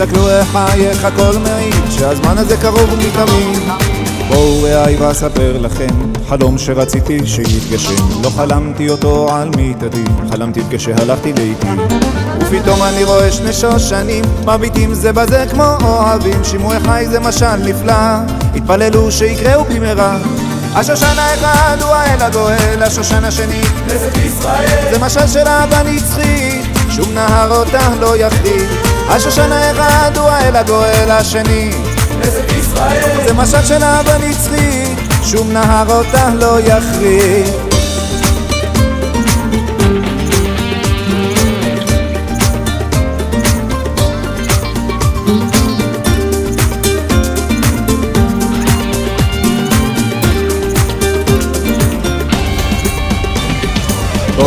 הסתכלו איך חייך הכל מעיד שהזמן הזה קרוב ומתאמין בואו רעי ואספר לכם חלום שרציתי שיתגשם. לא חלמתי אותו על מיטתי חלמתי כשהלכתי לאיתי. ופתאום אני רואה שני שושנים מביטים זה בזה כמו אוהבים. שימוע חי זה משל נפלא התפללו שיקראו במהרה. השושן האחד הוא האל הגואל, השושן השני כנסת ישראל זה משל של אהבה נצחית, שום נהר אותה לא יחדיר השושן האחד הוא האל הגואל השני. כנסת ישראל זה משל של אהבה נצחית, שום נהר אותה לא יחריב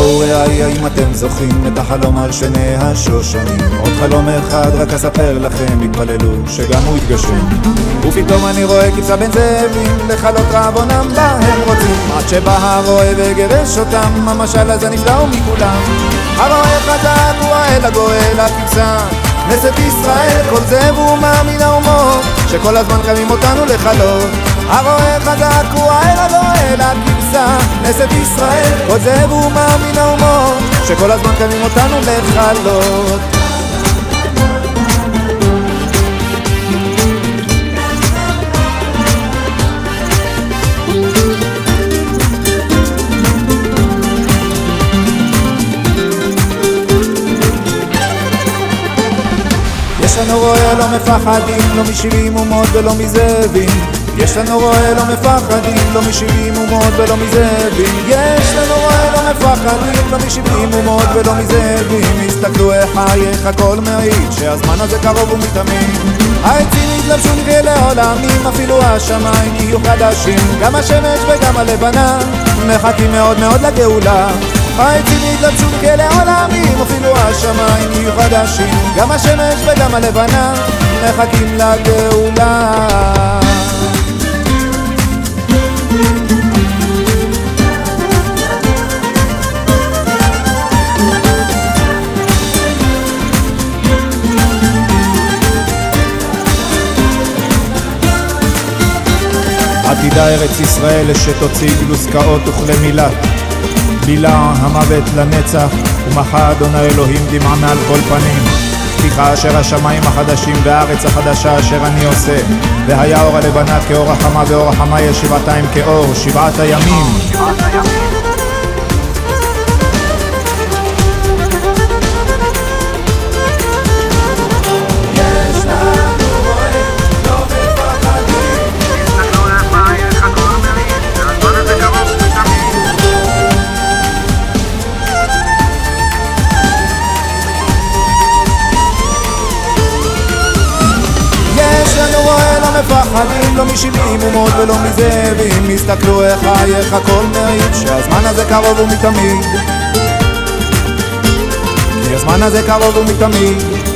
בואו רעי, האם אתם זוכרים את החלום על שני השושנים? עוד חלום אחד, רק אספר לכם, התפללו שגם הוא יתגשם. ופתאום אני רואה כבשה בין זאבים, לכלות רעבונם בה הם רוצים. עד שבא הרועה וגירש אותם, המשל הזה נפלא מכולם. הרועה חזק הוא האל הגואל, הכבשה. כנסת ישראל, כל זאב הוא מאמין האומות, שכל הזמן קמים אותנו לכלות. הרועה חזק הוא האל הגואל, הכבשה. כנסת ישראל, כל זאב הוא מאמין שכל הזמן קמים אותנו לכלות. יש לנו רועה לא מפחדים, לא משבעים אומות ולא מזאבים יש לנו רועה לא מפחדים, לא משבעים אומות ולא מזאבים. יש לנו רועה לא מפחדים, לא משבעים אומות ולא מזאבים. הסתכלו איך חייך הכל מעיד שהזמן הזה קרוב ומתאמין העצים יתלבשו נראה לעולמים, אפילו השמיים יהיו חדשים. גם השמש וגם הלבנה מחכים מאוד מאוד לגאולה. העצים יתלבשו כאלה עולמים, אפילו השמיים יהיו חדשים. גם השמש וגם הלבנה מחכים לגאולה עתידה ארץ ישראל שתוציא גלוסקאות וכלי מילת בילה המוות לנצח ומחה אדוני אלוהים דמעה מעל כל פנים. פתיחה אשר השמיים החדשים והארץ החדשה אשר אני עושה. והיה אור הלבנה כאור החמה ואור החמה יש שבעתיים כאור שבעת הימים. יש מפחדים, לא משבעים אומות ולא מזאבים. הסתכלו איך חייך הכל מעיד שהזמן הזה קרוב ומתמיד. כי הזמן הזה קרוב ומתמיד